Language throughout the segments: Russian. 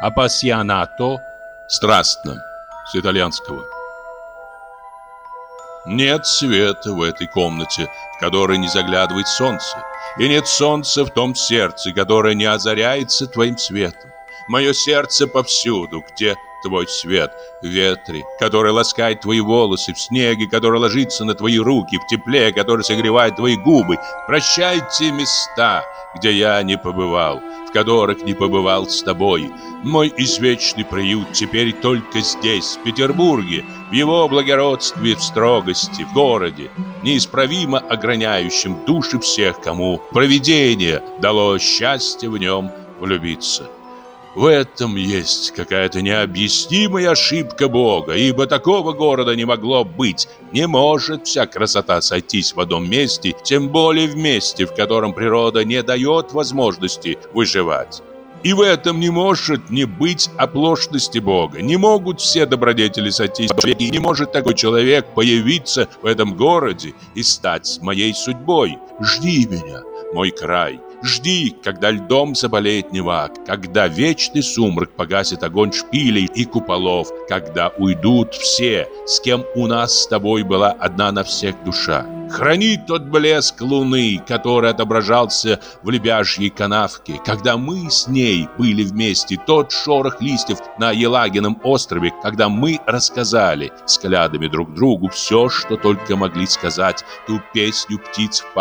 апассионато – страстно, с итальянского. Нет света в этой комнате, в которой не заглядывает солнце, и нет солнца в том сердце, которое не озаряется твоим светом. Мое сердце повсюду, где твой свет в ветре, который ласкает твои волосы, в снеге, который ложится на твои руки, в тепле, который согревает твои губы. Прощайте места, где я не побывал, в которых не побывал с тобой. Мой извечный приют теперь только здесь, в Петербурге, в его благородстве, в строгости, в городе, неисправимо ограняющем души всех, кому провидение дало счастье в нем влюбиться. В этом есть какая-то необъяснимая ошибка Бога, ибо такого города не могло быть. Не может вся красота сойтись в одном месте, тем более в месте, в котором природа не дает возможности выживать. И в этом не может не быть оплошности Бога. Не могут все добродетели сойтись в и не может такой человек появиться в этом городе и стать моей судьбой. Жди меня, мой край. Жди, когда льдом заболеет Нева, когда вечный сумрак погасит огонь шпилей и куполов, когда уйдут все, с кем у нас с тобой была одна на всех душа. Храни тот блеск луны, который отображался в лебяжьей канавке, когда мы с ней были вместе, тот шорох листьев на Елагином острове, когда мы рассказали взглядами друг другу все, что только могли сказать, ту песню птиц в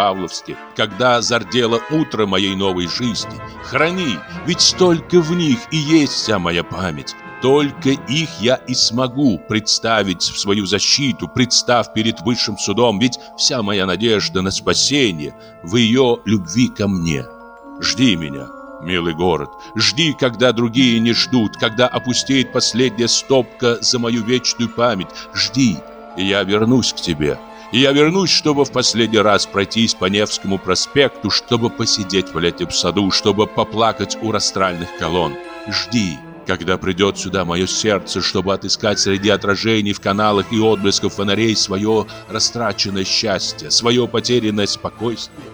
когда зардело утро моей новой жизни. Храни, ведь столько в них и есть вся моя память. Только их я и смогу представить в свою защиту, представ перед высшим судом, ведь вся моя надежда на спасение в ее любви ко мне. Жди меня, милый город, жди, когда другие не ждут, когда опустеет последняя стопка за мою вечную память. Жди, и я вернусь к тебе. И я вернусь, чтобы в последний раз пройтись по Невскому проспекту, чтобы посидеть в летнем саду, чтобы поплакать у растральных колонн. Жди, когда придет сюда мое сердце, чтобы отыскать среди отражений в каналах и отблесков фонарей свое растраченное счастье, свое потерянное спокойствие.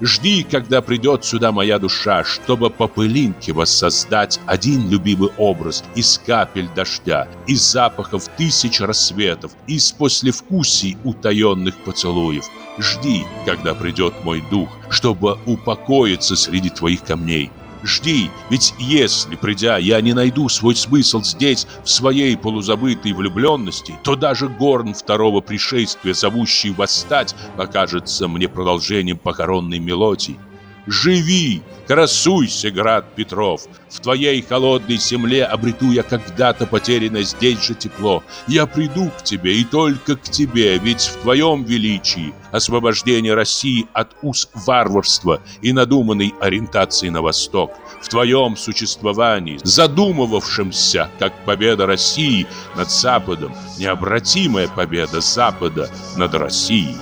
Жди, когда придет сюда моя душа, чтобы по пылинке воссоздать один любимый образ из капель дождя, из запахов тысяч рассветов, из послевкусий утаенных поцелуев. Жди, когда придет мой дух, чтобы упокоиться среди твоих камней. Жди, ведь если, придя, я не найду свой смысл здесь, в своей полузабытой влюбленности, то даже горн второго пришествия, зовущий восстать, покажется мне продолжением похоронной мелодии. Живи, красуйся, град Петров. В твоей холодной земле обрету я когда-то потерянное здесь же тепло. Я приду к тебе и только к тебе, ведь в твоем величии освобождение России от уз варварства и надуманной ориентации на восток. В твоем существовании, задумывавшемся как победа России над Западом, необратимая победа Запада над Россией.